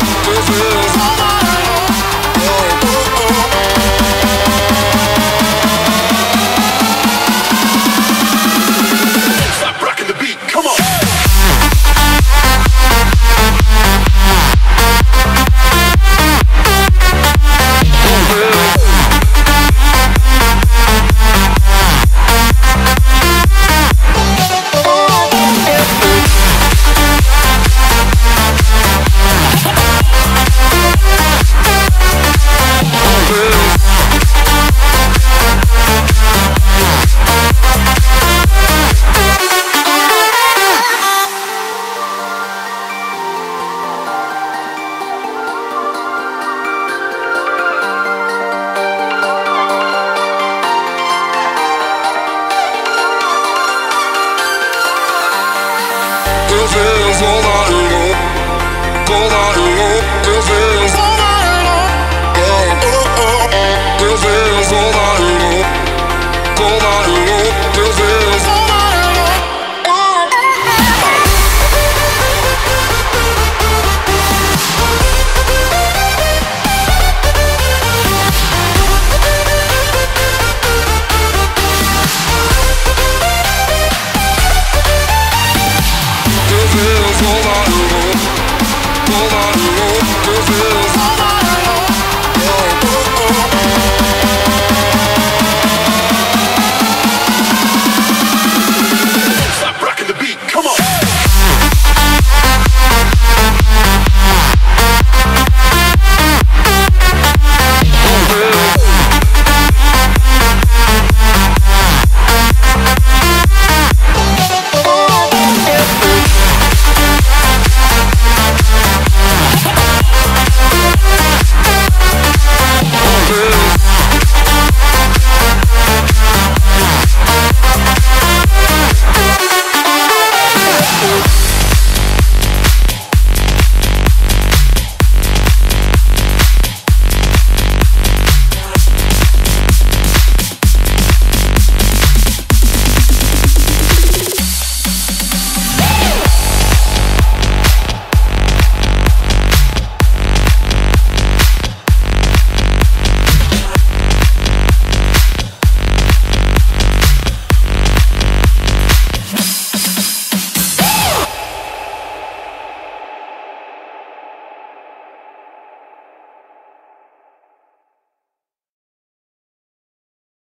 This is feels all I know, all I know, feels. Dolar olup, dolar olup kızım